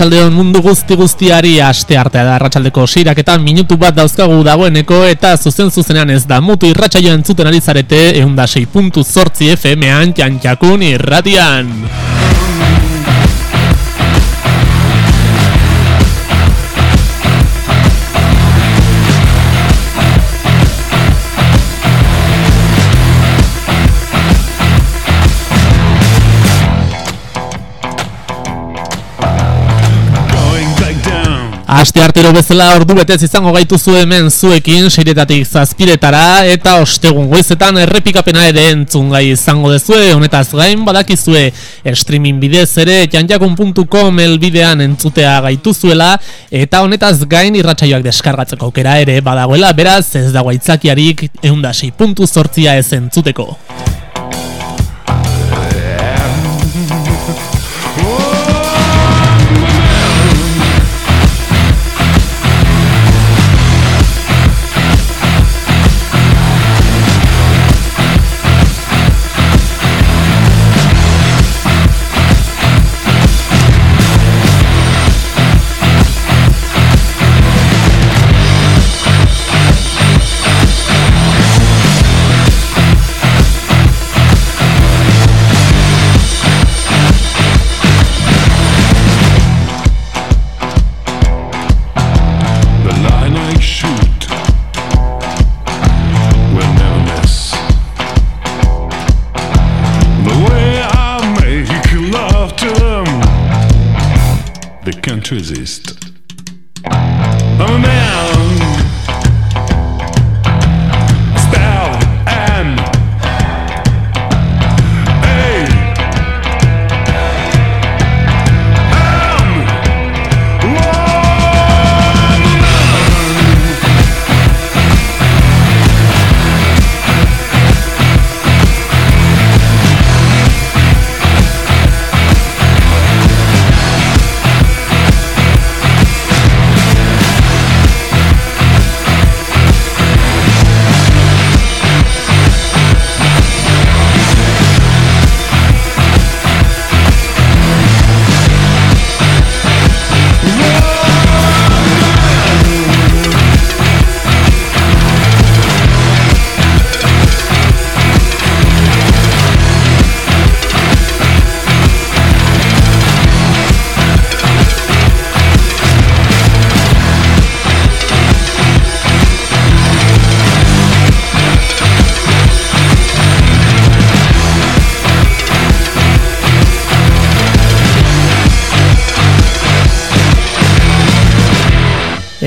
Arratsaldeon mundu guzti guztiari aste artea da arratsaldeko siraketan minutu bat dauzkagu dagoeneko eta zuzen zuzenean ez da mutu irratsaio entzuten ari zarete eunda 6.zortzi FM-an jantxakun irratian. Aste artero bezala ordu betez izango gaituzu hemen zuekin seiretatik zazpiretara eta ostegun goizetan errepikapena ere entzun gai izango dezue honetaz gain badakizue streaming bidez ere janjakun.com elbidean entzutea gaituzuela eta honetaz gain irratsaioak deskargatzeko aukera ere badagoela beraz ez dago aitzakiarik eunda 6.zortzia ez entzuteko.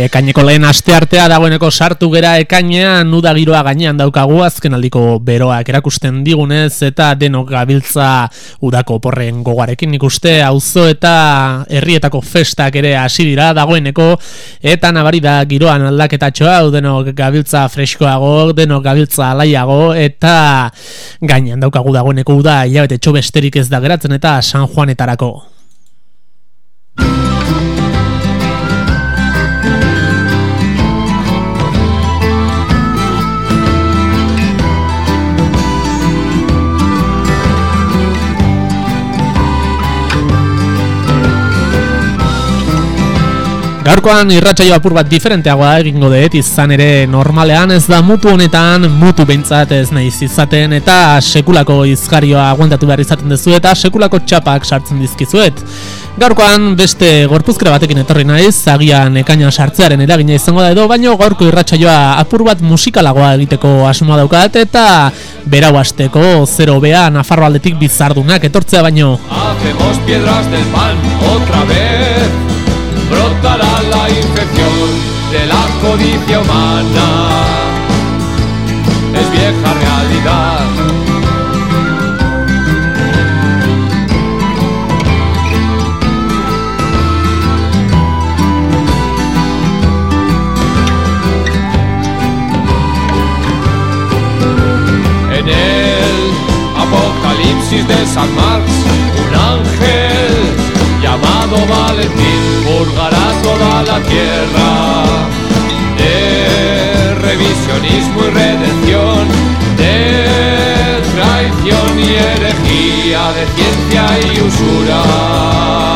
Ekaineko lehen aste artea dagoeneko sartu gera ekainean nuda giroa gainean daukagu azken aldiko beroak erakusten digunez eta denok gabiltza udako porren gogarekin ikuste auzo eta herrietako festak ere hasi dira dagoeneko eta nabari da giroan aldaketatxoa denok gabiltza freskoago, denok gabiltza alaiago eta gainean daukagu dagoeneko uda hilabete txobesterik ez da geratzen eta San Juanetarako. Gaurkoan irratsaio apur bat diferenteagoa egingo dut izan ere normalean ez da mutu honetan mutu behintzat ez naiz izaten eta sekulako izgarioa aguantatu behar izaten duzu eta sekulako txapak sartzen dizkizuet. Gaurkoan beste gorpuzkera batekin etorri naiz, agian ekaina sartzearen eragina izango da edo, baino gaurko irratsaioa apur bat musikalagoa egiteko asmoa daukat eta berau hasteko zero bea Nafarro aldetik bizardunak etortzea baino. Hacemos piedras del pan otra vez. Brotará la infección de la codicia humana. Es vieja realidad. En el Apocalipsis de San Marx, llamado Valentín purgará toda la tierra de revisionismo y redención, de traición y herejía, de ciencia y usura.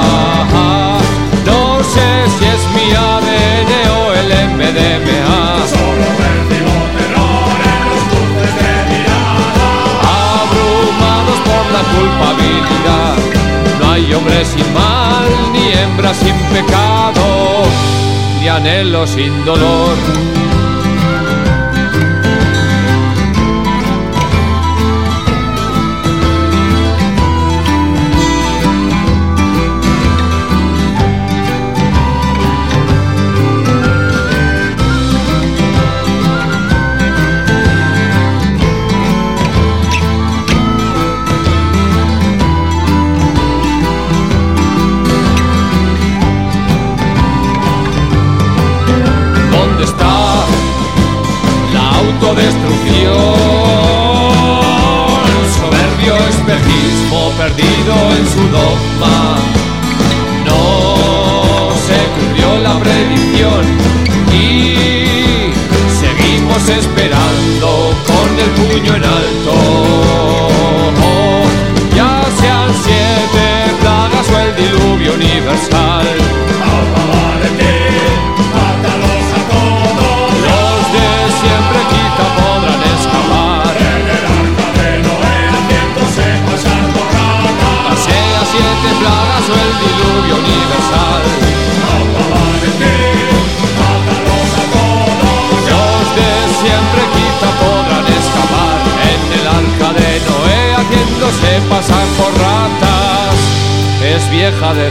Anhelo sin dolor.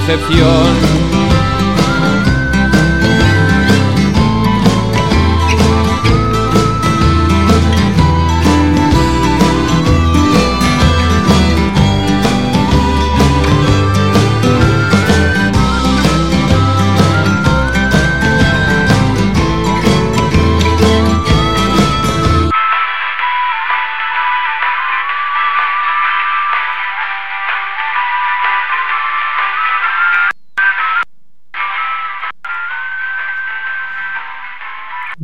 Decepción.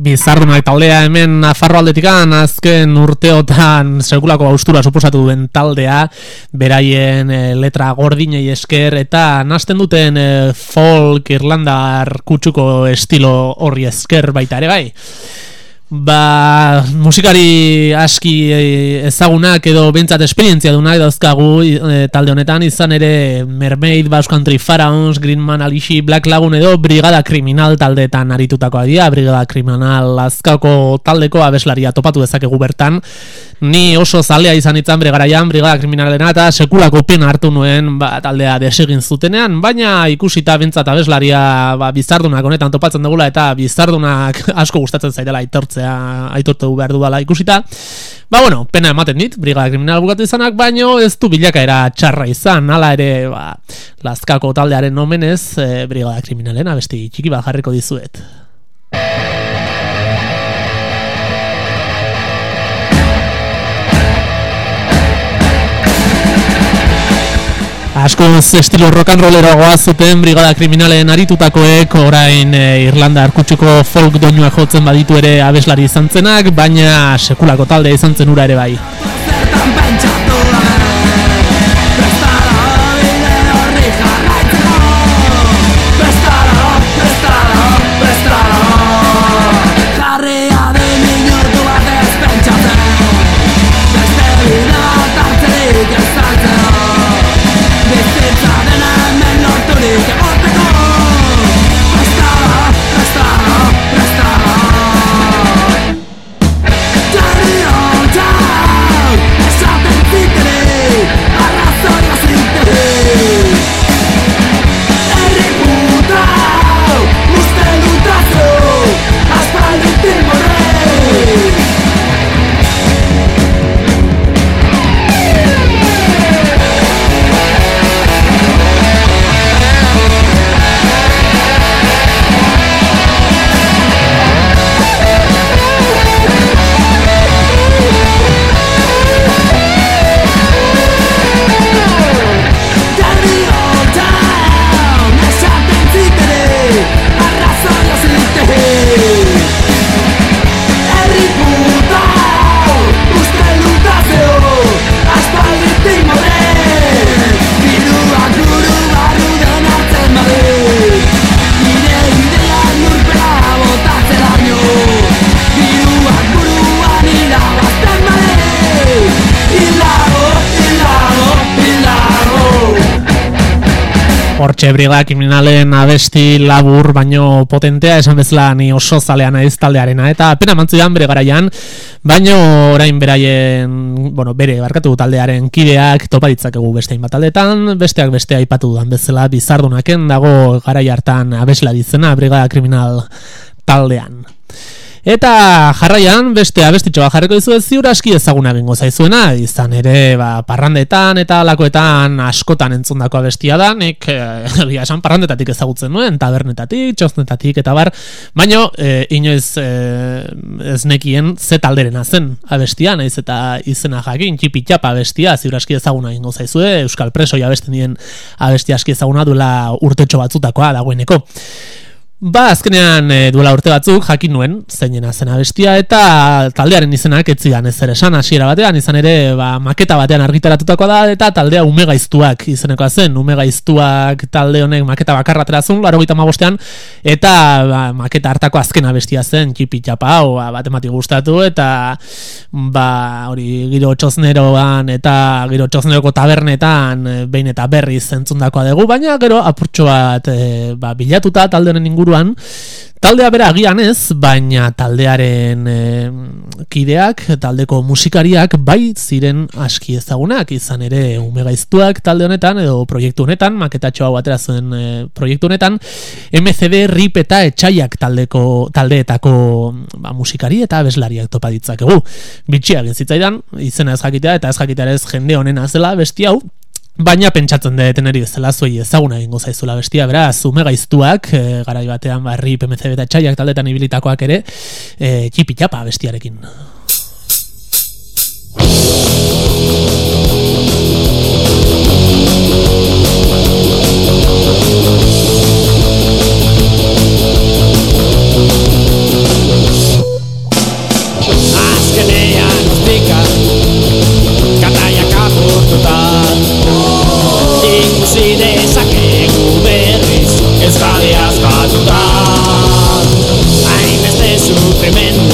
Bizardunak taldea hemen Nafarro aldetikan azken urteotan sekulako austura suposatu duen taldea beraien eh, letra gordinei esker eta nasten duten eh, folk irlandar kutsuko estilo horri esker baita ere bai. Ba, musikari aski eh, ezagunak edo bentsat esperientzia dunak dauzkagu eh, talde honetan izan ere Mermaid, Bass Country Pharaohs, Greenman, Alishi, Black Lagoon edo Brigada Kriminal taldeetan aritutakoa dira, Brigada Kriminal azkako taldeko abeslaria topatu dezakegu bertan. Ni oso zalea izan itzan bere garaian Brigada Kriminalena eta sekulako pena hartu nuen ba, taldea desegin zutenean, baina ikusita bentsat abeslaria ba, bizardunak honetan topatzen dugula eta bizardunak asko gustatzen zaidela aitortzea, aitortu behar dudala ikusita. Ba, bueno, pena ematen dit, Brigada Kriminal bukatu izanak, baino ez du bilakaera txarra izan, hala ere, ba, lazkako taldearen omenez, e, Brigada Kriminalen abesti txiki bat jarriko dizuet. Asko estilo rock and rolleroa zuten brigada kriminalen aritutakoek orain e, Irlanda arkutsuko folk doinua jotzen baditu ere abeslari izan zenak, baina sekulako talde izan zen ura ere bai. Hortxe briga kriminalen abesti labur baino potentea esan bezala ni oso zalea naiz taldearena eta pena mantzuan bere garaian baino orain beraien bueno, bere barkatu taldearen kideak topa ditzakegu beste hainbat taldetan besteak beste aipatu dudan bezala bizardunaken dago garai hartan abesla dizena briga kriminal taldean Eta jarraian beste abestitxoa jarriko dizu ez ziur aski ezaguna bingo zaizuena, izan ere ba, parrandetan eta lakoetan askotan entzundako abestia da, nik eh, esan parrandetatik ezagutzen nuen, tabernetatik, txostnetatik eta bar, baino e, inoiz e, ez nekien ze talderena zen abestia, naiz eta izena jakin, txipi txapa abestia, ziur aski ezaguna bingo zaizue, Euskal Preso abesten dien abestia aski ezaguna duela urtetxo batzutakoa dagoeneko. Ba, azkenean e, duela urte batzuk jakin nuen zeinena zena bestia eta taldearen izenak ez zidan ez esan hasiera batean izan ere ba, maketa batean argitaratutakoa da eta taldea ume gaiztuak izenekoa zen. Ume gaiztuak talde honek maketa bakarra terazun laro gita magostean eta ba, maketa hartako azkena bestia zen txipi txapa hau ba, bat emati gustatu eta ba, hori giro txosneroan eta giro txosneroko tabernetan e, behin eta berri zentzundakoa dugu baina gero apurtxo bat e, ba, bilatuta talde honen inguru inguruan. Taldea bera agian ez, baina taldearen e, kideak, taldeko musikariak bai ziren aski ezagunak, izan ere umegaiztuak talde honetan, edo proiektu honetan, maketatxo hau atera zuen e, proiektu honetan, MCD, RIP eta etxaiak taldeko, taldeetako ba, musikari eta abeslariak topa ditzakegu. Bitxia zitzaidan, izena ez jakitea eta ez jakitea ez jende honen azela besti hau, Baina pentsatzen da eteneri bezala zuei ezaguna egingo zaizula bestia, beraz, ume gaiztuak, e, garai batean barri PMC eta txaiak taldetan ibilitakoak ere, e, txipi txapa bestiarekin. tremendo.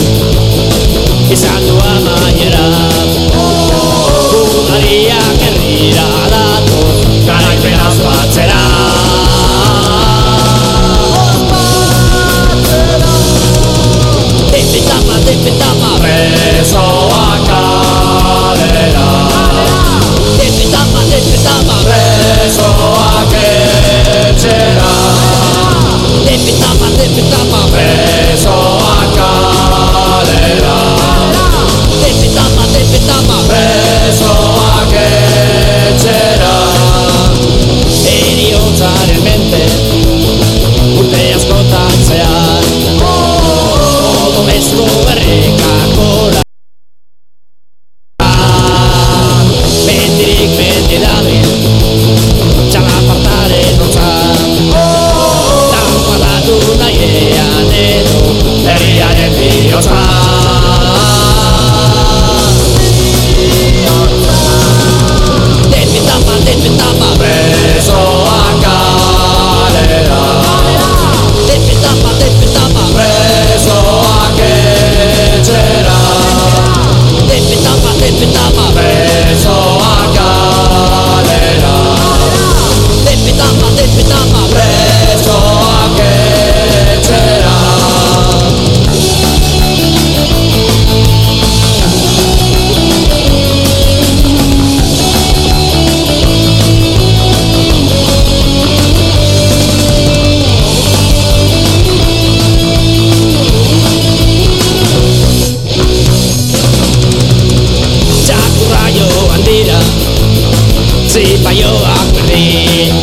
Zipaioak berdin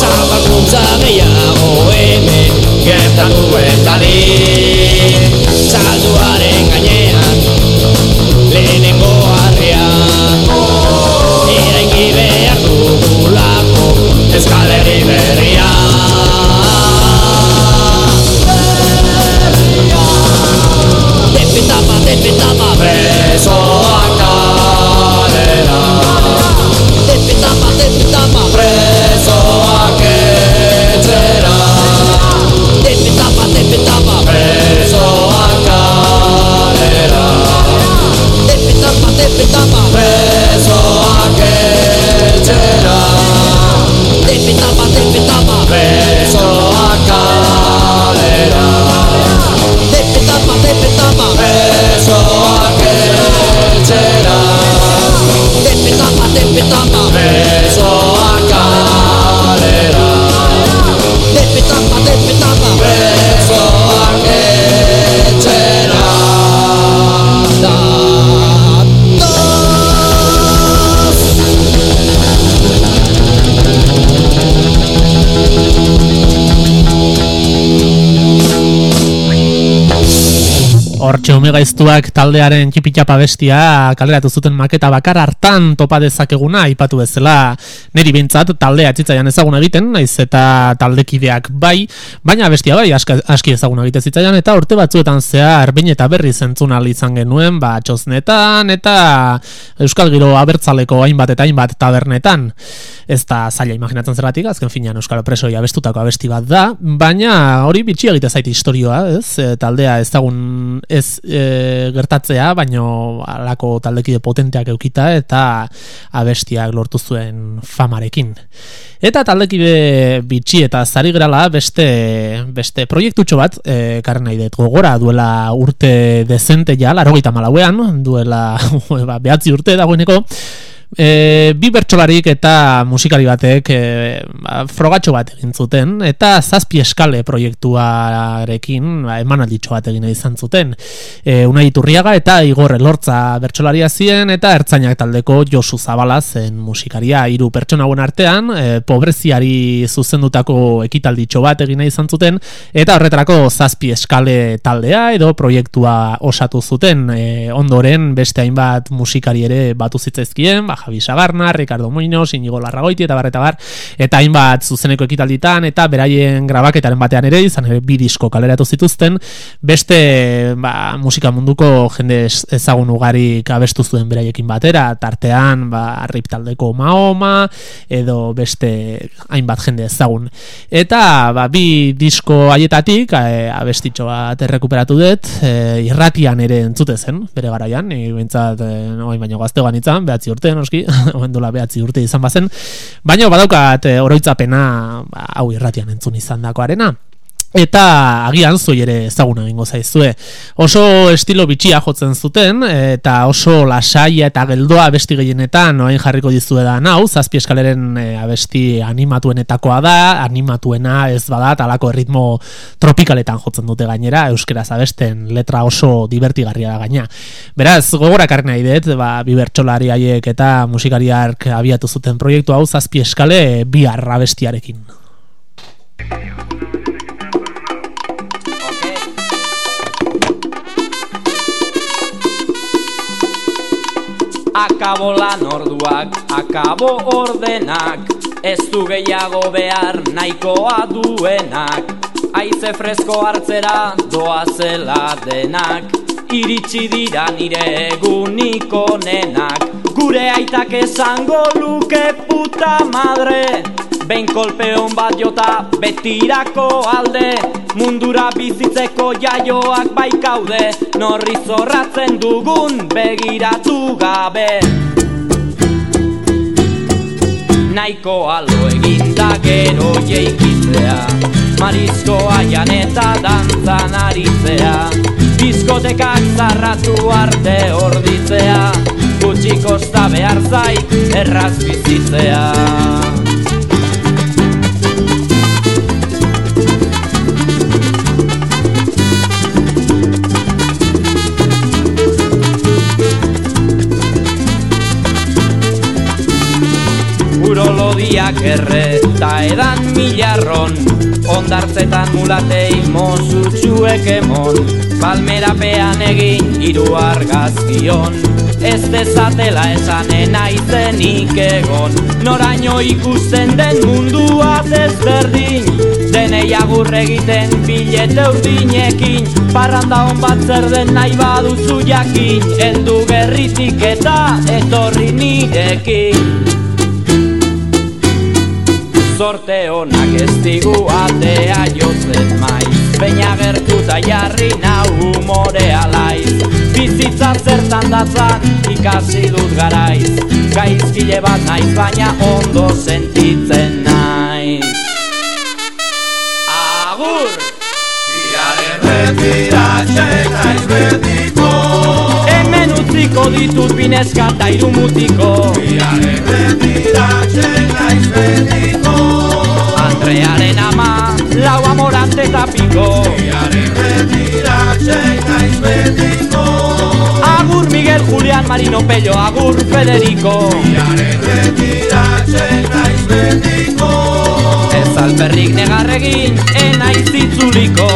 Zapalkuntza gehiago hemen Gertan duen Hortxe omegaiztuak taldearen txipitxapa bestia kaleratu zuten maketa bakar hartan topa dezakeguna aipatu bezala. Neri bintzat taldea etzitzaian ezaguna egiten, naiz eta taldekideak bai, baina bestia bai aska, aski ezaguna egite zitzaian eta urte batzuetan zehar bain eta berri zentzun izan genuen, ba txosnetan eta Euskal Giro abertzaleko hainbat eta hainbat tabernetan ez da zaila imaginatzen zerratik, azken finean Euskal Presoi abestutako abesti bat da, baina hori bitxi egite zaite historioa, ez? E, taldea ezagun ez e, gertatzea, baino alako taldekide potenteak eukita eta abestiak lortu zuen famarekin. Eta taldekide bitxi eta zari gerala beste, beste proiektutxo bat, e, karren nahi dut gogora, duela urte dezente ja, laro malauean, duela ba, behatzi urte dagoeneko, E, bi bertsolarik eta musikari batek e, frogatxo bat egin zuten eta zazpi eskale proiektuarekin ba, emanalditxo bat egin izan zuten. E, Unai Iturriaga eta Igor Elortza bertsolaria ziren eta ertzainak taldeko Josu Zabala zen musikaria. Hiru pertsona hauen artean e, pobreziari zuzendutako ekitalditxo bat egin izan zuten eta horretarako zazpi eskale taldea edo proiektua osatu zuten. E, ondoren beste hainbat musikari ere batu zitzaizkien ba, Javi Sagarna, Ricardo Muñoz, Inigo Larragoiti eta bar eta bar. Eta hainbat zuzeneko ekitalditan eta beraien grabaketaren batean ere izan ere bi disko kaleratu zituzten. Beste ba, musika munduko jende ezagun ugarik abestu zuen beraiekin batera tartean ba, rip taldeko Mahoma edo beste hainbat jende ezagun. Eta ba, bi disko haietatik e, abestitxo bat errekuperatu dut e, irratian ere entzute zen bere garaian, e, bentsat e, no, baino gaztegoan itzan, behatzi urte, noski noski, oendula behatzi urte izan bazen, baina badaukat e, oroitzapena ba, hau irratian entzun izan dakoarena. Eta agian zoi ere ezaguna egingo zaizue. Oso estilo bitxia jotzen zuten, eta oso lasaia eta geldoa abesti gehienetan, noain jarriko dizue da nau, zazpi eskaleren e, abesti animatuenetakoa da, animatuena ez bada, talako erritmo tropikaletan jotzen dute gainera, euskeraz abesten letra oso divertigarria da gaina. Beraz, gogorak arren nahi dut, ba, bibertxolari haiek eta musikariak abiatu zuten proiektu hau zazpi eskale bihar abestiarekin. Akabo lan orduak, akabo ordenak. Ez du gehiago behar nahikoa duenak. Aize fresko hartzera doa zela denak. Iritsi dira nire egunik onenak. Gure aitak esango luke puta madre Behin kolpeon bat jota betirako alde. Mundura bizitzeko jaioak baikaude Norri zorratzen dugun begiratu gabe. Naiko alo eginda gero jeikitzea. Marizko aian eta dantzan aritzea. Diskotekak zarratu arte orditzea Gutxiko behar zait erraz bizitzea Urolodiak erre eta edan milarron. Ondartzetan mulatei mozutxuek emon. Palmerapean egin hiru argazkion Ez dezatela esanen aizenik egon. Noraino ikusten den mundua ezberdin Denei agur egiten bilete urdinekin. Parranda hon bat zer den nahi baduzu jakin. Eldu gerritik eta etorri nirekin Zorte honak ez digu atea jotzen maiz. Baina gertuta jarri nau humore alaiz. Bizitza zertan datzan ikasi dut garaiz. Gaizkile bat naiz baina ondo sentitzen naiz. Agur! Iraren retiratxe naiz betiko Jarriko ditut bineska eta iru mutiko. Biar erretiratzen naiz betiko Andrearen ama, lau amorante eta piko. Biar erretiratzen naiz betiko Agur Miguel, Julián, Marino, Pello, Agur Federico. Biar erretiratzen naiz betiko Ez alperrik negarregin, enaiz itzuliko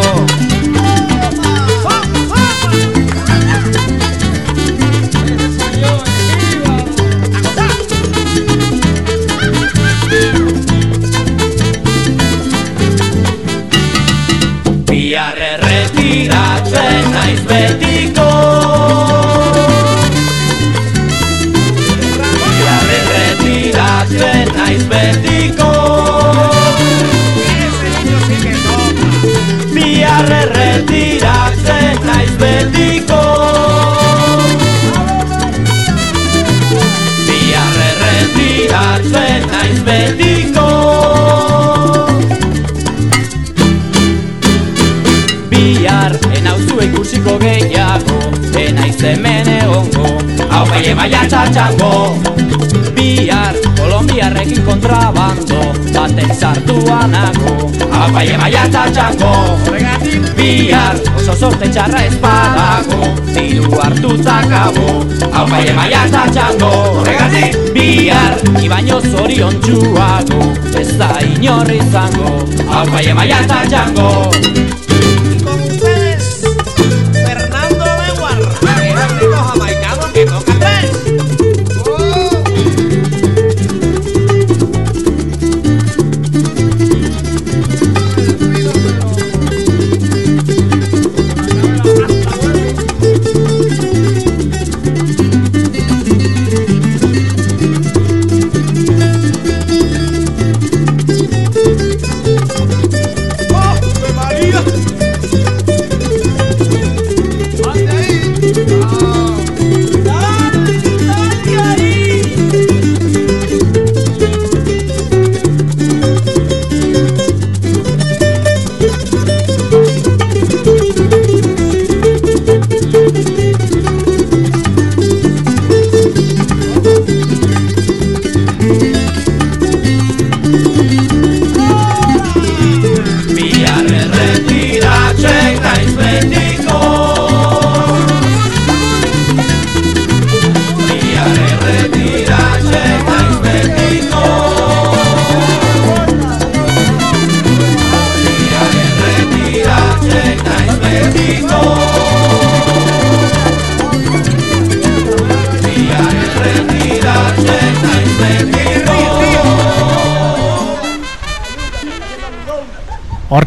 erretiratzen naiz betiko Bihar erretiratzen naiz betiko gehiago Enaiz hemen egongo. Hau bai emaia txatxango. Bihar kolombiarrekin kontrabando Batek sartuanago Hau bai emaia txatxango. Bihar oso sorte txarra espadago. Diru hartuta kabo Hau bai emaia txatxango. Horregatik! Bihar ibaino zorion txuago. Ez da inor izango. Hau bai emaia txatxango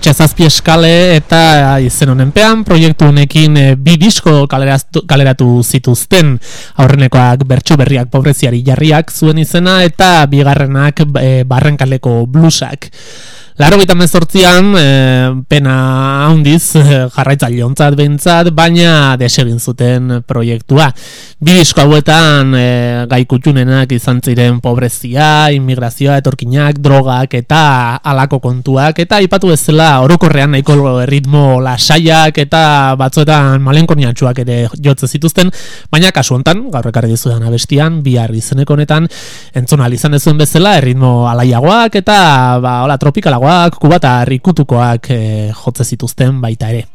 zazpi eskale eta izen honenpean proiektu honekin e, bi disko kaleratu, kaleratu zituzten aurrenekoak bertso berriak pobreziari jarriak zuen izena eta bigarrenak e, barrenkaleko blusak. Laro gita mezortzian, e, pena handiz e, jarraitzaile ontzat behintzat, baina desegin zuten proiektua. Bi hauetan e, gai kutxunenak izan ziren pobrezia, immigrazioa, etorkinak, drogak eta alako kontuak, eta aipatu bezala orokorrean nahiko erritmo lasaiak eta batzuetan malenkoniatxuak ere jotze zituzten, baina kasu hontan, gaur ekarri dizudan abestian, bihar izeneko honetan, entzun ahal izan dezuen bezala, erritmo alaiagoak eta ba, hola, tropikalagoak, kubata rikutukoak e, jotze zituzten baita ere.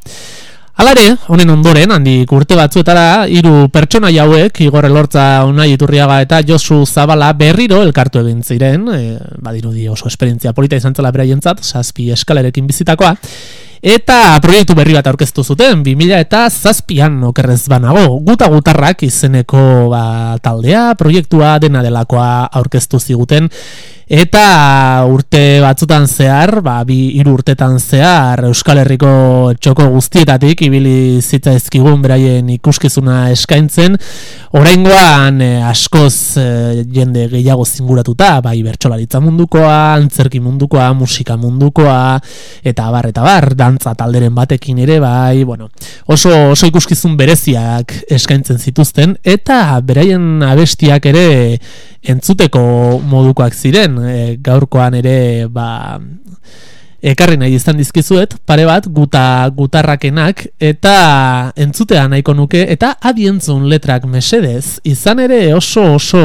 Alare, honen ondoren, handik urte batzuetara, hiru pertsona hauek Igor Elortza, Unai Iturriaga eta Josu Zabala berriro elkartu egin ziren, e, badirudi oso esperientzia polita izan zela beraientzat, zazpi eskalerekin bizitakoa, Eta proiektu berri bat aurkeztu zuten, 2000 eta zazpian okerrez banago. Guta gutarrak izeneko ba, taldea, proiektua dena delakoa aurkeztu ziguten. Eta urte batzutan zehar, ba, bi hiru urtetan zehar Euskal Herriko txoko guztietatik ibili zitzaizkigun beraien ikuskizuna eskaintzen. Oraingoan e, askoz e, jende gehiago zinguratuta, bai bertsolaritza mundukoa, antzerki mundukoa, musika mundukoa, eta bar, eta bar, dantza talderen batekin ere, bai, bueno, oso, oso ikuskizun bereziak eskaintzen zituzten, eta beraien abestiak ere entzuteko modukoak ziren, e, gaurkoan ere, ba, ekarri nahi izan dizkizuet, pare bat guta gutarrakenak eta entzutea nahiko nuke eta adientzun letrak mesedez, izan ere oso oso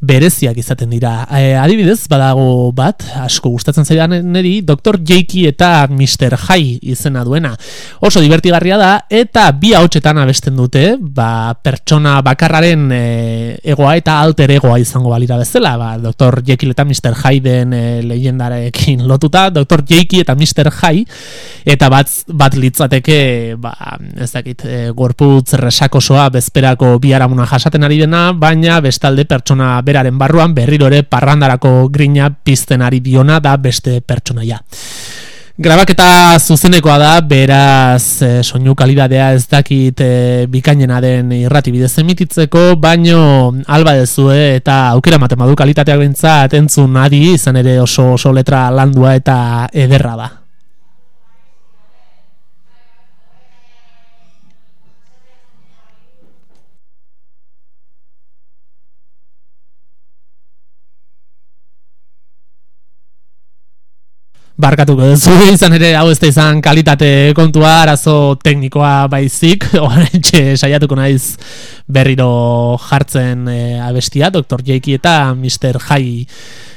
bereziak izaten dira. E, adibidez, badago bat, asko gustatzen zaidan neri, Dr. Jakey eta Mr. High izena duena. Oso divertigarria da, eta bi hautsetan abesten dute, ba, pertsona bakarraren e, egoa eta alter egoa izango balira bezala, ba, Dr. Jekyll eta Mr. Hyde den e, lehendarekin lotuta, Dr. Jakey eta Mr. High, eta bat, bat litzateke, ba, ez dakit, e, gorputz resakosoa bezperako biharamuna jasaten ari dena, baina bestalde pertsona beraren barruan berriro ere parrandarako grina pizten ari diona da beste pertsonaia. Grabaketa zuzenekoa da, beraz e, soinu kalidadea ez dakit e, bikainena den irrati bidez emititzeko, baino alba dezue eta aukera matemadu kalitateak bentzat entzun adi izan ere oso, oso letra landua eta ederra da. Barkatuko duzu izan ere hau ez da izan kalitate kontua arazo teknikoa baizik horretxe saiatuko naiz berriro jartzen e, abestia Dr. Jakey eta Mr. High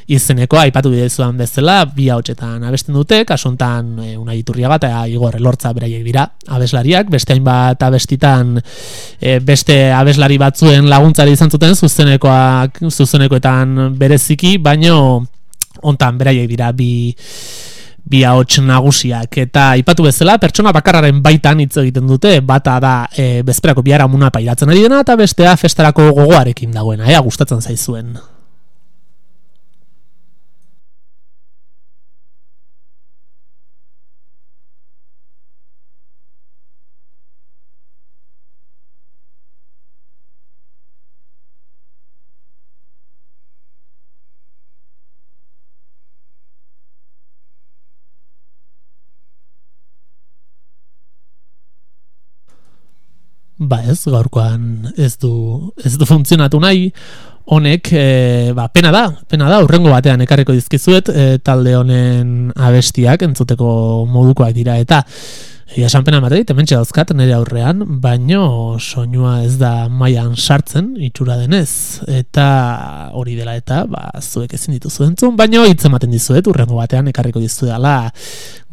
izeneko aipatu bidezuan bezala bi hautsetan abesten dute kasuntan e, una iturria bat eta igor elortza beraiek dira abeslariak beste hainbat abestitan e, beste abeslari batzuen laguntzari izan zuten zuzenekoak zuzenekoetan bereziki baino hontan beraiek dira bi bi ahots nagusiak. Eta aipatu bezala pertsona bakarraren baitan hitz egiten dute bata da e, bezperako biara muna pairatzen ari dena eta bestea festarako gogoarekin dagoena. Ea gustatzen zaizuen ba ez, gaurkoan ez du, ez du funtzionatu nahi, honek, e, ba, pena da, pena da, urrengo batean ekarriko dizkizuet, e, talde honen abestiak, entzuteko modukoak dira, eta Ia esan pena matei, tementxe dauzkat nire aurrean, baino soinua ez da mailan sartzen, itxura denez, eta hori dela eta, ba, zuek ezin dituzu entzun, baino hitz ematen dizuet, urrengo batean ekarriko dizu dela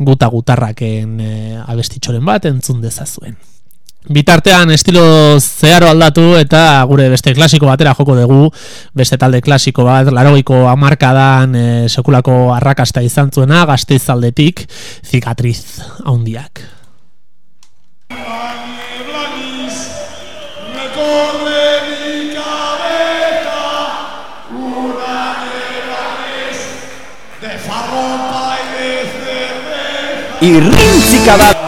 guta gutarraken e, abestitxoren bat entzun dezazuen. Bitartean estilo zeharo aldatu eta gure beste klasiko batera joko dugu, beste talde klasiko bat, laroiko amarkadan e, sekulako arrakasta izan zuena, gazteizaldetik, zikatriz haundiak. Irrintzika da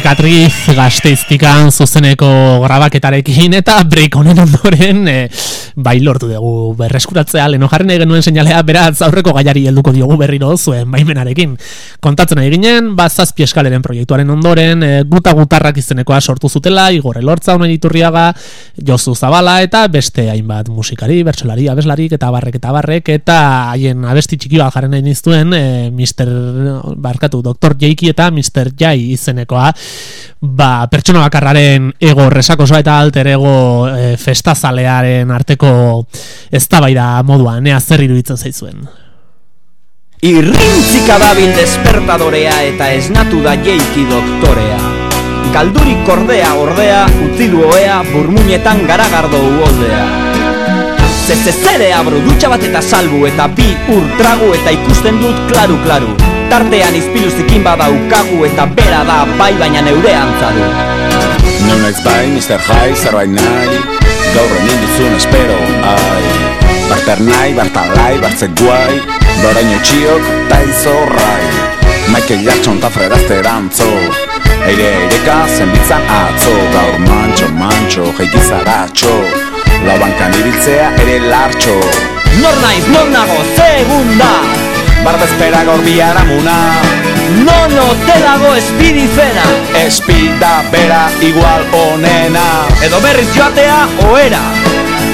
Zikatriz gazteiztikan zuzeneko grabaketarekin eta break honen ondoren e, bai lortu dugu berreskuratzea leno jarri nahi genuen seinalea beraz aurreko gaiari helduko diogu berriro zuen baimenarekin kontatzen nahi ginen bat zazpi eskaleren proiektuaren ondoren e, guta gutarrak izenekoa sortu zutela Igor Elortza honen iturriaga Josu Zabala eta beste hainbat musikari, bertsolari, abeslarik eta barrek eta barrek eta haien abesti txiki bat jarren nahi niztuen e, Mr. Barkatu, Dr. Jaiki eta Mr. Jai izenekoa ba, pertsona bakarraren ego resakosoa eta alter ego e, festazalearen arteko eztabaida moduan, ea zer iruditzen zaizuen. Irrintzika dabil despertadorea eta esnatu da jeiki doktorea. Galdurik ordea ordea, utzi du oea, burmuinetan garagardo uoldea. Zezezerea bro dutxa bat eta salbu eta bi ur tragu eta ikusten dut klaru-klaru. Tartean izpiluzikin badaukagu eta bera da bai baina neure antzadu. Naiz bai, Mr. High, zerbait nahi Gaur hemen duzun espero, ai Barter nahi, bartalai, bartzek guai Boraino txiok, taizo rai. Michael Jackson ta frerazte erantzo Eire eireka zenbitzan atzo. Gaur mantxo, mantxo, jeiki zaratxo Laubankan ibiltzea ere lartxo. Nor naiz, nor nago, segunda! Barbezpera gaur biharamuna No, no, te dago espidizena! Espida bera igual onena. Edo berriz joatea, oera!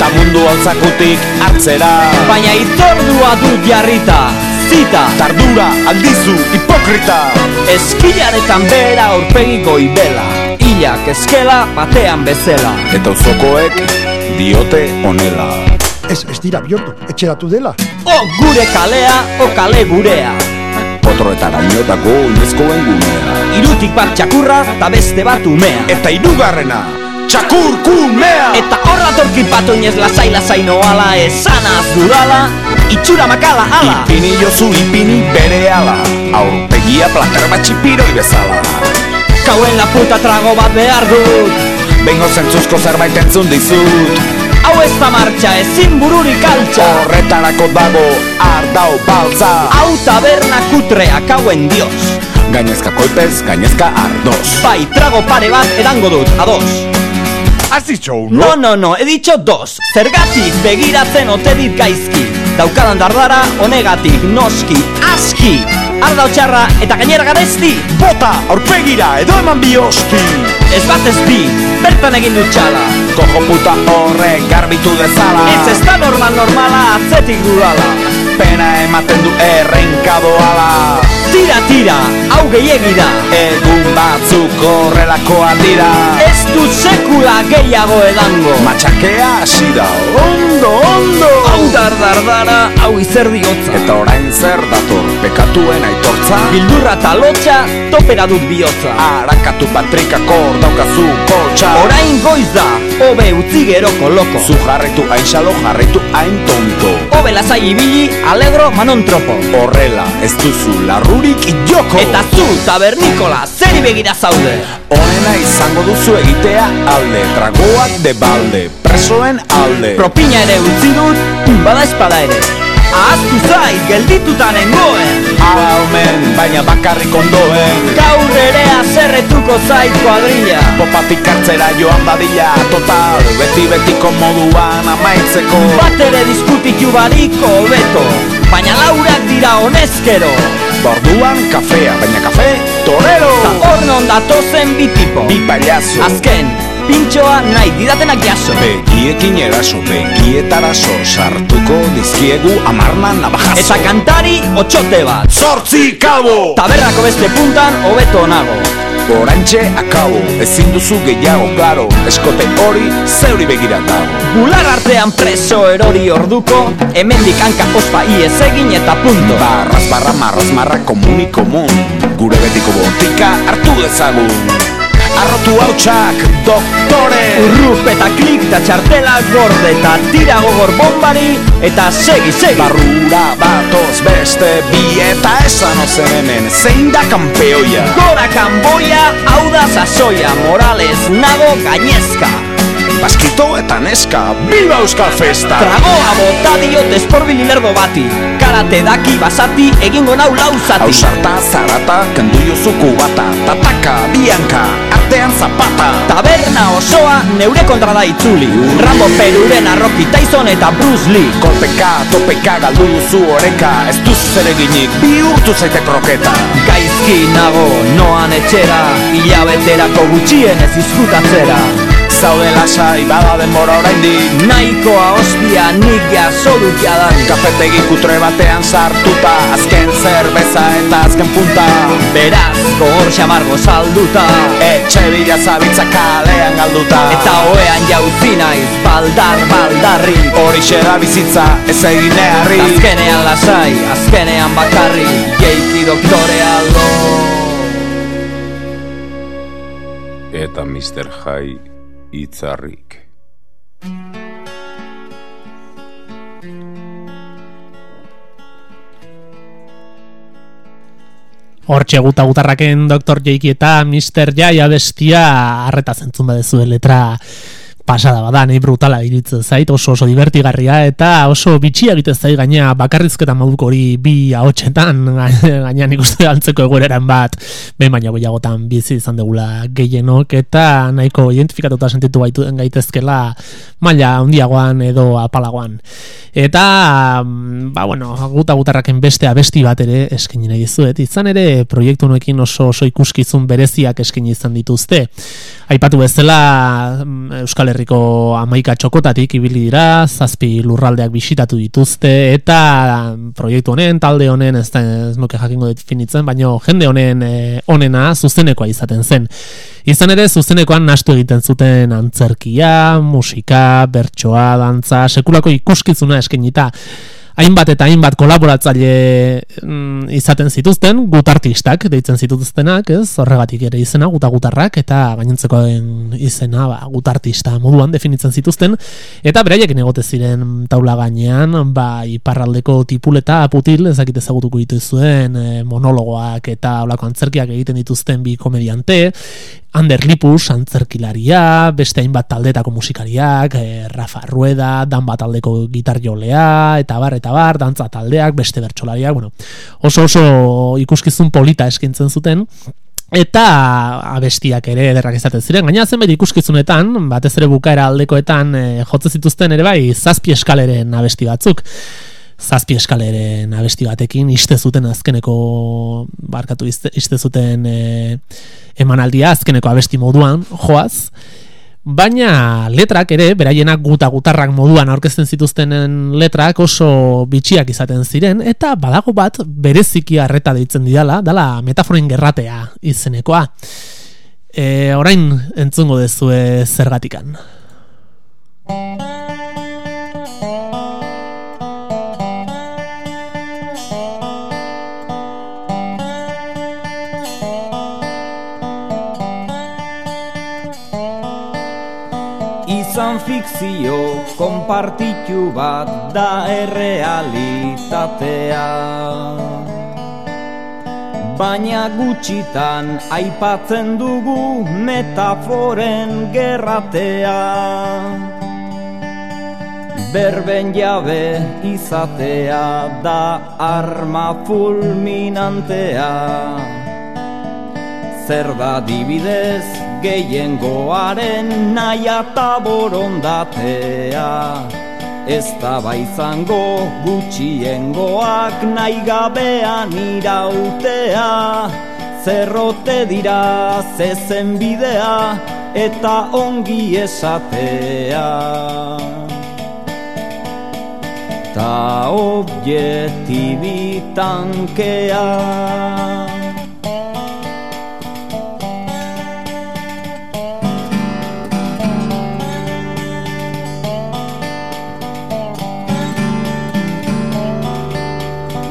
Ta mundu altzakutik hartzera. Baina itzordua dut jarrita, zita! Tardura aldizu hipokrita. Eskilaretan bera aurpegi goibela Ilak eskela batean bezela. Eta uzokoek diote onela Ez, ez dira bihurtu, etxeratu dela. O gure kalea, o kale gurea. Potroetara inotako inezkoen gunea Irutik bat txakurra, eta beste bat umea. Eta hirugarrena txakurkumea Eta horra torki bat oinez lasai lasai noala Esanaz dudala, itxura makala ala. Ipini jozu ipini bere ala. Aurpegia plater bat txipiroi bezala. Kauen la puta trago bat behar dut. Bengo zentzuzko zerbait entzun dizut Hau ez da martxa, ezin bururik altxa Horretarako dago ardau baltza. Hau taberna kutreak hauen dios. Gainezka kolpez, gainezka ardoz. Bai, trago pare bat edango dut, ados. Has dicho No, no, no, he dicho dos. Zergatik begiratzen ote dit gaizki. Daukadan dardara honegatik noski Aski Arda txarra eta gainera garezti Bota, aurpegira, edo eman biosti Ez bat ez bi, bertan egin dut txala. Kojo puta horrek garbitu dezala. Ez ez da normal normala atzetik dudala Pena ematen du errenkado ala Tira, tira, hau gehiegi da. Egun batzuk horrelakoa dira Ez dut sekula gehiago edango. Matxakea hasi da. Ondo, ondo. Hau dardardara, hau izerdi hotza. Eta orain zer dator, pekatuen aitortza? Bildurra eta lotxa, topera dut bihotza. Arakatu patrikako daukazu koltsa. Orain goiz da, hobe utzi geroko loko. Zu jarretu hain xalo, jarretu hain tonto. Hobe lasai ibili, alegro manon tropo. Horrela, ez duzu larrurik joko. Eta zu, tabernikola, zeri begira zaude. Honena izango duzu egitea alde Tragoak de balde, presoen alde. Propina ere utzi dut, bada espada ere Ahaztu zait, geldituta nengoen. Ala omen, baina bakarrik ondoen. Gaur ere azerretuko zait kuadrilla. Popatik hartzera joan badila Total, beti betiko moduan amaitzeko. Bat ere diskutitu bariko beto Baina laurak dira honezkero. Borduan kafea, baina kafe torero. Ta hor non datozen bi tipo. Bi payaso. Azken, pintxoa nahi didatenak jaso. Begiekin eraso, begietaraso Sartuko dizkiegu amarna navajazo. Eta kantari otxote bat. Zortzi kabo! Taberrako beste puntan hobeto nago. Orantxe akabo, ezin duzu gehiago claro Eskote hori zeuri begira dago. Bular artean preso erori orduko Hemendik hanka ospa iez egin eta punto. Barraz barra marraz marra komuni komun Gure betiko botika hartu dezagun Arrotu hautsak, doktore. Urrup eta klik eta txartela gorde Eta tira gogor bombari eta segi segi. Barrura batoz beste bi eta esan ozen hemen Zein da kampeoia Gora kanboia, hau da sasoia Morales nago gainezka Baskito eta neska, biba euskal festa! Tragoa bota diot esporbil lerdo bati. Karate daki basati egingo nau lauzati Hausarta, zarata, kendu jozuku bata Tataka, bianka, artean zapata. Taberna osoa neure kontra da itzuli. Rambo Peruren arroki Tyson eta Bruce Lee. Kolpeka, topeka, galdu duzu oreka. Ez duzu zereginik, bihurtu zaite kroketa. Gaizki nago noan etxera Hilabeterako gutxien ez izkutatzera Zaude lasai, bada denbora oraindik. Nahikoa ostia nik jasodut jadan Kafetegi kutre batean sartuta Azken zerbeza eta azken punta. Beraz, gogor xamargo salduta. Etxe bila zabitza kalean galduta. Eta oean jauzi naiz, baldar, baldarri. Horixe da bizitza, ez egin eharri. Azkenean lasai, azkenean bakarri. Jeiki doktorea aldo. Eta Mr. High itzarrik. Hortxe guta gutarraken Dr. Jeiki eta Mr. Jai abestia arreta zentzun badezu letra pasada bada, nahi brutala iritzen zait, oso oso divertigarria eta oso bitxia egiten zait gaina bakarrizketa moduko hori bi ahotsetan gaina nik uste antzeko egoeran bat behin baina gehiagotan bizi izan degula gehienok eta nahiko identifikatuta sentitu gaitu gaitezkela maila handiagoan edo apalagoan. Eta ba bueno, guta gutarraken beste abesti bat ere eskaini nahi dizuet. Izan ere proiektu honekin oso oso ikuskizun bereziak eskaini izan dituzte. Aipatu bezala Euskal Herriko amaika txokotatik ibili dira, zazpi lurraldeak bisitatu dituzte, eta proiektu honen, talde honen, ez da ez nuke jakingo definitzen, baino jende honen e, onena zuzenekoa izaten zen. Izan ere, zuzenekoan nastu egiten zuten antzerkia, musika, bertsoa, dantza, sekulako ikuskizuna eskenita, hainbat eta hainbat kolaboratzaile mm, izaten zituzten, gutartistak deitzen zituztenak, ez? Horregatik ere izena guta gutarrak eta gainontzekoen izena ba, gutartista moduan definitzen zituzten eta beraiekin egote ziren taula gainean, ba iparraldeko tipuleta putil ezakite ezagutuko dituzuen e, monologoak eta holako antzerkiak egiten dituzten bi komediante Ander Lipus, antzerkilaria, beste hainbat taldetako musikariak, e, Rafa Rueda, dan bat taldeko gitar jolea, eta bar, eta bar, dantza taldeak, beste bertsolariak, bueno, oso oso ikuskizun polita eskintzen zuten, eta abestiak ere ederrak izaten ziren, gaina zenbait ikuskizunetan, batez ere bukaera aldekoetan e, jotze zituzten ere bai, zazpi eskaleren abesti batzuk, zazpi eskaleren abesti batekin iste zuten azkeneko barkatu iste, iste zuten e, emanaldia azkeneko abesti moduan joaz. Baina letrak ere beraienak guta gutarrak moduan aurkezten zituztenen letrak oso bitxiak izaten ziren eta badago bat bereziki harreta deitzen didala dala metaforen gerratea izenekoa. E, orain entzungo dezue zergatikan izan fikzio konpartitu bat da errealitatea. Baina gutxitan aipatzen dugu metaforen gerratea. Berben jabe izatea da arma fulminantea Zer da dibidez gehiengoaren naia eta borondatea. Ez da baizango gutxiengoak nahi gabean irautea. Zerrote dira zezen bidea eta ongi esatea. Ta objektibitankea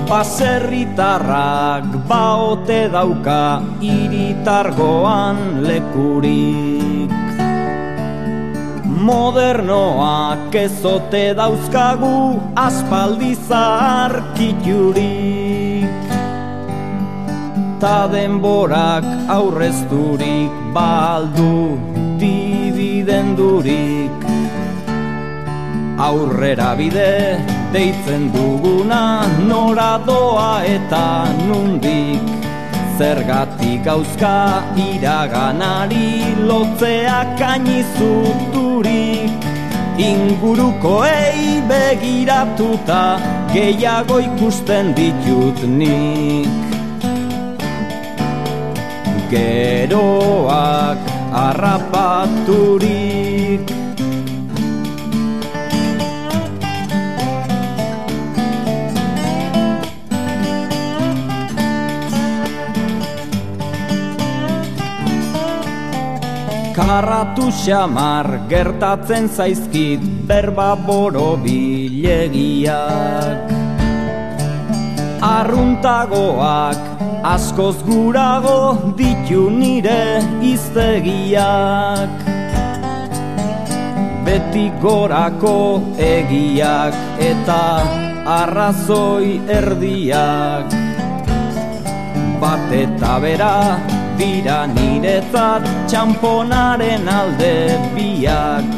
Baserritarrak baote dauka iritargoan lekurik. Modernoak ezote dauzkagu aspaldi zarkiturik Ta denborak aurrezturik baldu dibide gidendurik Aurrera bide deitzen duguna nora doa eta nundik Zergatik gauzka iraganari lotzeak kainizuturik Ingurukoei begiratuta gehiago ikusten ditut nik. Geroak harrapaturik Karratu xamar gertatzen zaizkit berba boro bilegiak Arruntagoak askoz gurago ditu nire iztegiak Beti gorako egiak eta arrazoi erdiak. Bat eta bera dira niretzat txamponaren alde biak.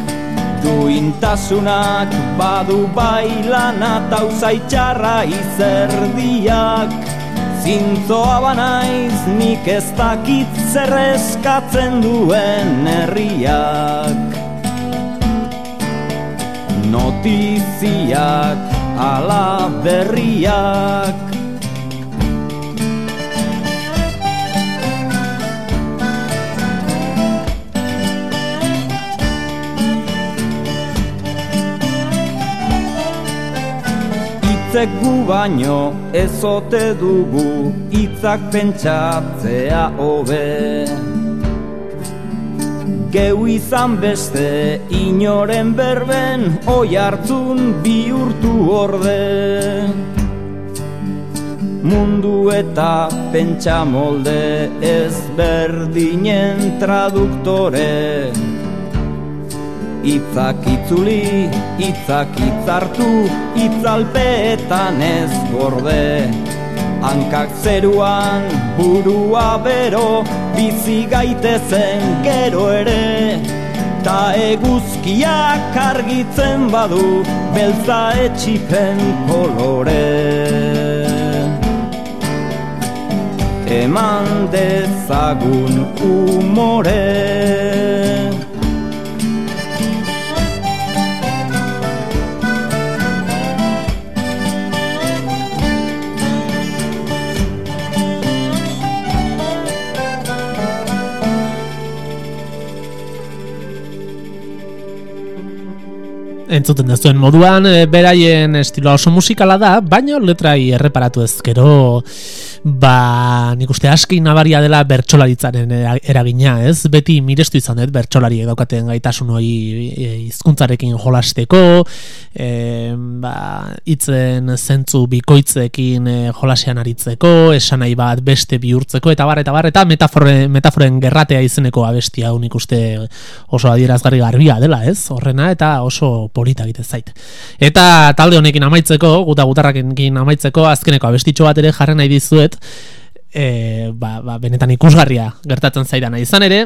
Duintasunak badu bailana tauzaitxarra izerdiak Zintzoa banaiz nik ez dakit zer eskatzen duen herriak. Notiziak ala berriak hitzek gu baino ezote dugu hitzak pentsatzea hobe. Geu izan beste inoren berben oi hartzun bihurtu orde. Mundu eta pentsa molde ezberdinen traduktore Itzak itzuli, itzak itzartu, itzalpeetan ez gorde. Hankak zeruan, burua bero, bizi gaitezen gero ere. Ta eguzkiak argitzen badu, beltza etxipen kolore. Eman dezagun umore entzuten dezuen moduan, e, beraien estiloa oso musikala da, baina letrai erreparatu ezkero, ba, nik uste aski nabaria dela bertsolaritzaren eragina, ez? Beti mirestu izan dut bertsolari daukaten gaitasun hori e, hizkuntzarekin jolasteko, e, ba, itzen zentzu bikoitzekin e, jolasean aritzeko, esan bat beste bihurtzeko, eta bar, eta bar, eta metafore, metaforen gerratea izeneko abestia unik uste oso adierazgarri garbia dela, ez? Horrena, eta oso polita egite zait. Eta talde honekin amaitzeko, guta gutarrakekin amaitzeko, azkeneko abestitxo bat ere jarren nahi dizuet, e, ba, ba, benetan ikusgarria gertatzen zaidana izan ere,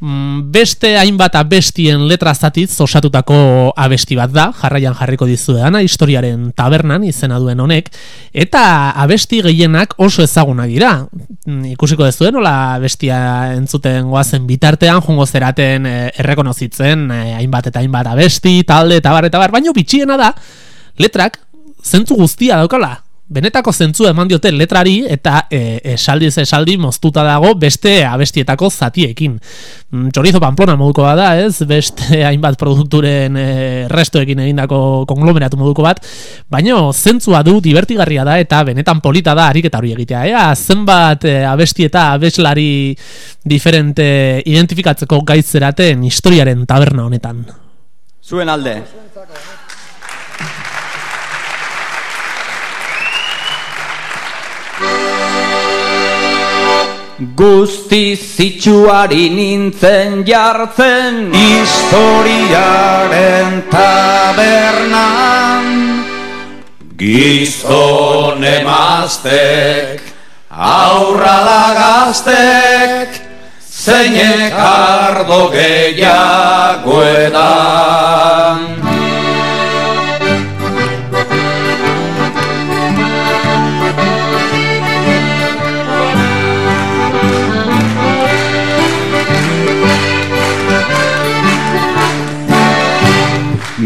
mm, beste hainbat abestien letra zatiz osatutako abesti bat da, jarraian jarriko dizuedana, historiaren tabernan izena duen honek, eta abesti gehienak oso ezaguna dira. Mm, ikusiko dezuen, nola abestia entzuten goazen bitartean, jongo zeraten e, errekonozitzen, e, hainbat eta hainbat abesti, talde, eta bar, eta bar, baino bitxiena da, letrak, zentzu guztia daukala, benetako zentzu eman diote letrari eta e, esaldi ez esaldi moztuta dago beste abestietako zatiekin. Mm, Txorizo Pamplona moduko da, ez? Beste hainbat produkturen e, restoekin egindako konglomeratu moduko bat, baino zentzua du divertigarria da eta benetan polita da harik eta hori egitea. Ea, zenbat e, abesti eta abeslari diferente identifikatzeko gaitzeraten historiaren taberna honetan. Zuen alde. Guzti zitsuari nintzen jartzen Historiaren tabernan Gizon emaztek Aurrala gaztek zeinek ardo gehiagoetan.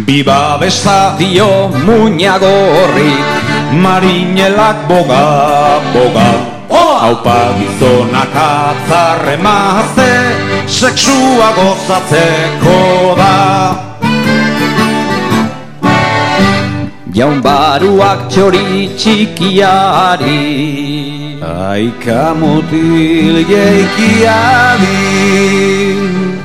Biba bestadio muñagorri Marinelak boga, boga. Haupa gizonak atzarre mazte Seksua gozatzeko da. Jaun baruak txori txikiari Aika mutil jeikiari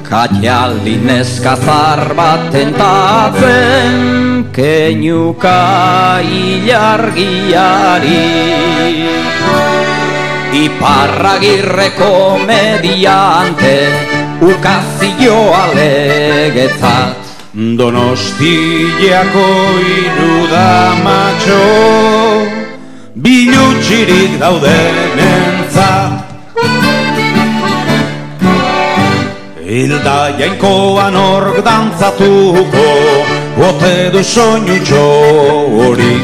Katialdi neskazar bat tentatzen Keinuka ilargiari Iparragirreko mediante Ukazio alegetzat Donostiako iruda matxo Bilutxirik daudenentzat Hilda jainkoan ork dantzatuko Ote du soinu hori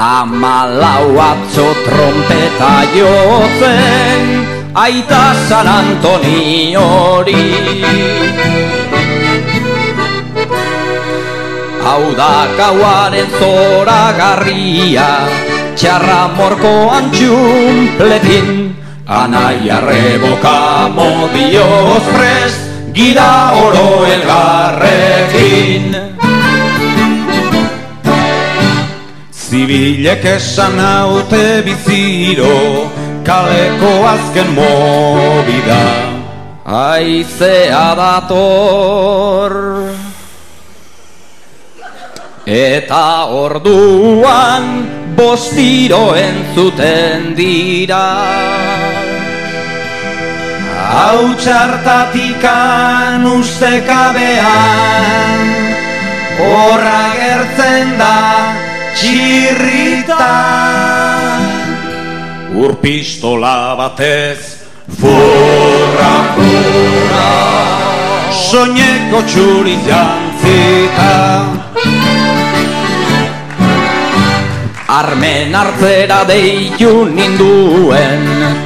Amalau atzo trompeta jotzen Aita San Antoni hori Hau da gauaren zora garria Txarra morko antxun pletin Anaia reboka modioz prest Gira oro elgarrekin. Zibilek esan haute biziro Kaleko azken mobida Aizea dator. Eta orduan bostiro entzuten dira Hau txartatikan ustekabean Horra gertzen da txirrita. Urpistola batez Furra, furra. Soñeko txuri jantzita Armen hartzera deitu ninduen.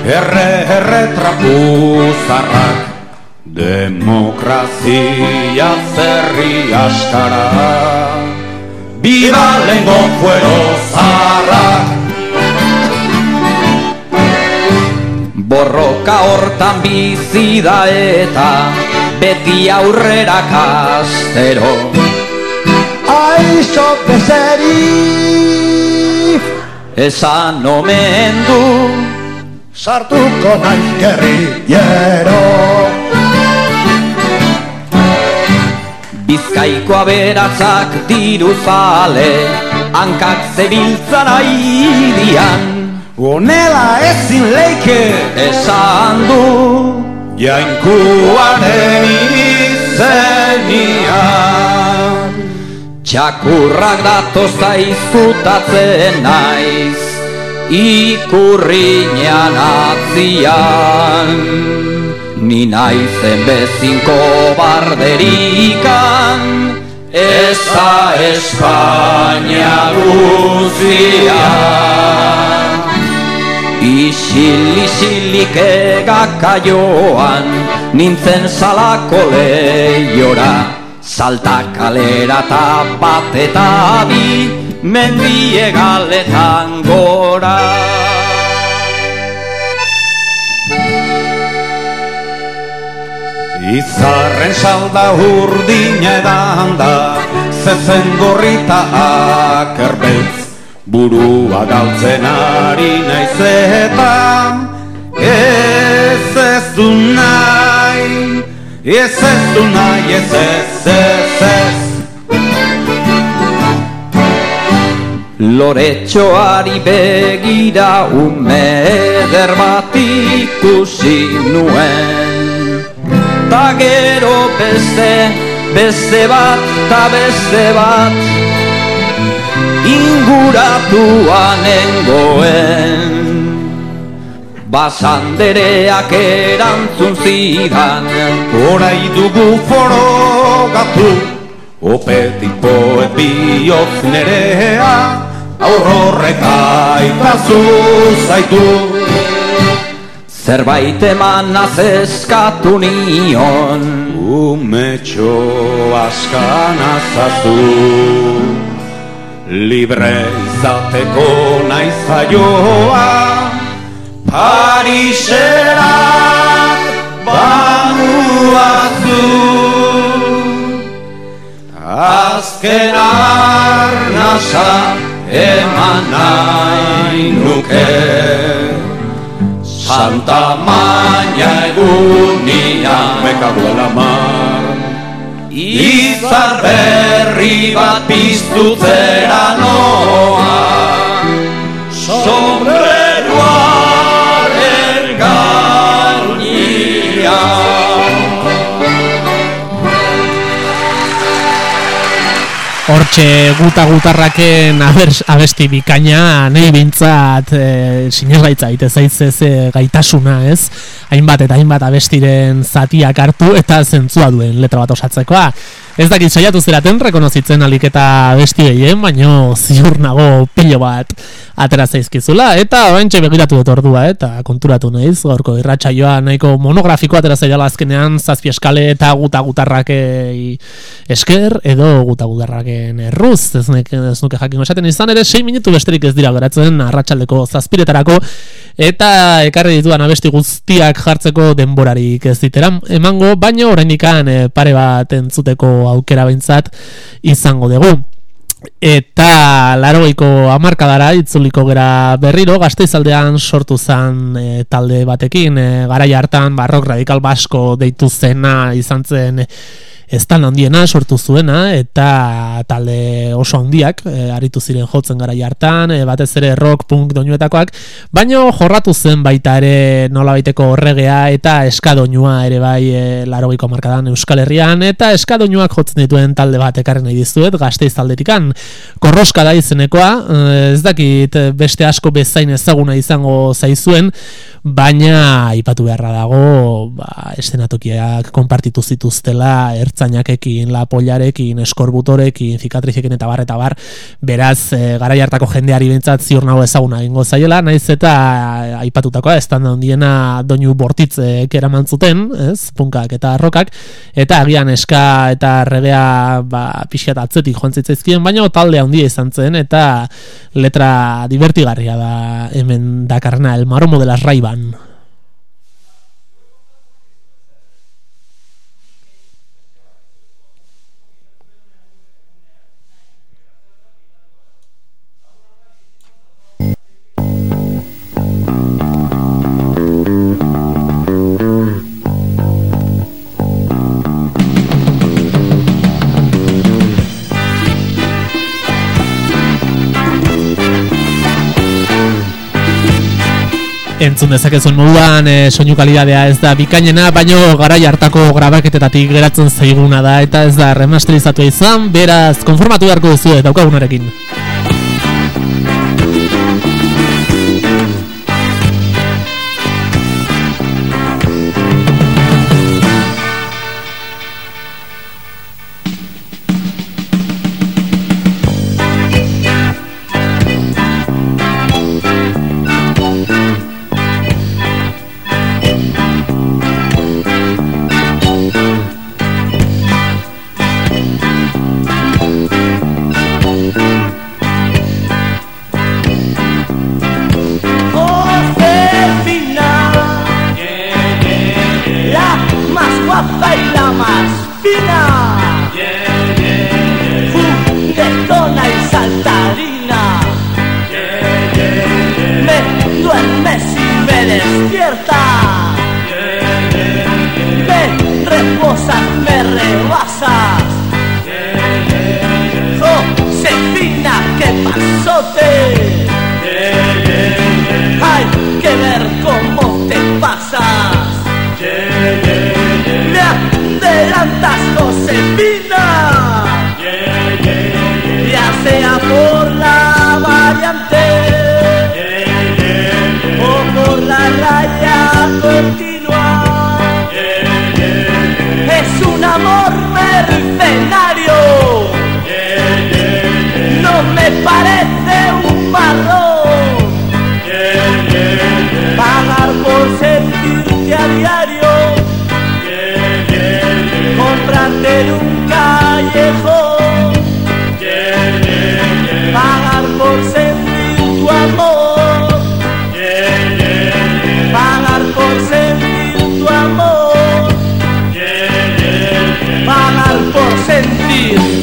Erre, erre trapuzarrak Demokrazia zerri askara. Biba lengo fuero zarrak. Borroka hortan bizi da eta Beti aurrera kastero. Aixo bezeri Esan omen du. Sartuko naiz gerriero Bizkaiko aberatzak diru zale Hankak zebiltzan aidian. Honela ezin leike Esan du Jainkuaren izenian Txakurrak datoz daizkutatzen naiz Ikurriñan atzian. Ni naizen bezinko barderikan Eza Espainia guzian Isil-isilik egakaioan Nintzen salako lehiora Salta kalera eta bat eta bi Mendie galetan gora. Izarren salda urdina edan da Zezen gorrita akerbeltz Burua galtzen ari naiz eta Ez ez du nahi Ez ez du nahi ez ez ez ez Loretxoari begira ume eder bat ikusi nuen Ta gero beste, beste bat, ta beste bat Inguratuan nengoen Basandereak erantzun zidan. Horai dugu forogatu Opetik poet bihotz nerea Aurrorrek aitazu zaitu. Zerbait eman eskatu nion Umetxo askan azazu. Libre izateko nahi zaioa Parisera bamuazu Azken arnasa eman nahi nuke. Santa Maña egunian Mekago la mar. Izar berri bat piztutzera noa. Sombreruaren Hortxe guta gutarraken abers, abesti bikaina nahi bintzat e, sinesgaitza ite zaitzez e, gaitasuna ez? Hainbat eta hainbat abestiren zatiak hartu eta zentzua duen letra bat osatzekoa ez dakit saiatu zeraten rekonozitzen alik eta abesti gehien baino ziur nago pilo bat atera zaizkizula. Eta oraintxe begiratu dut ordua eta konturatu naiz gaurko irratsaioa nahiko monografiko atera zailala azkenean zazpi eskale eta guta gutarrakei esker edo guta gutarraken erruz. Ez, nek, ez nuke jakingo esaten izan ere 6 minutu besterik ez dira geratzen arratsaldeko zazpiretarako. Eta ekarri dituan abesti guztiak jartzeko denborarik ez ditera emango baino oraindikan e, pare bat entzuteko aukera behintzat izango dugu. Eta larogeiko amarkadara itzuliko gera berriro, gazteizaldean sortu zen e, talde batekin, e, garai hartan barrok radikal basko deitu zena izan zen ez tan handiena sortu zuena eta talde oso handiak e, aritu ziren jotzen gara hartan e, batez ere rock, punk, doinuetakoak baino jorratu zen baita ere nola baiteko horregea eta eskadoinua ere bai e, larogiko markadan Euskal Herrian eta eskadoinuak jotzen dituen talde bat ekarren nahi dizuet gazteiz taldetikan. Korroska da izenekoa ez dakit beste asko bezain ezaguna izango zaizuen baina aipatu beharra dago ba, estenatokiak konpartitu zituztela ertzaiнаkekin, lapollarekin, eskorbutorekin, zikatrizekin eta bar eta bar. Beraz e, garai hartako jendeari bentsat ziur nago ezaguna egingo zaiela naiz eta aipatutakoa estanda hondiena doinu bortitzek eraman zuten ez, punkak eta rokak. Eta agian eska eta regea ba, pixkat atzetik joan zitzaizkien baina talde handia izan zen eta letra divertigarria da hemen dakarna el maromo de las raiba Entzun dezakezun moduan e, soinu kalidadea ez da bikainena, baino garai hartako grabaketetatik geratzen zaiguna da eta ez da remasterizatu izan, beraz konformatu beharko duzu daukagunarekin. azote. Hay que ver cómo te pasas. Me adelantas, Josefina. Ya sea por la variante o por la raya continua. Es un amor mercenario. diario. Yeah. Comprarte en un callejón. Pagar por sentir tu amor. Pagar por sentir tu amor. Pagar por sentir.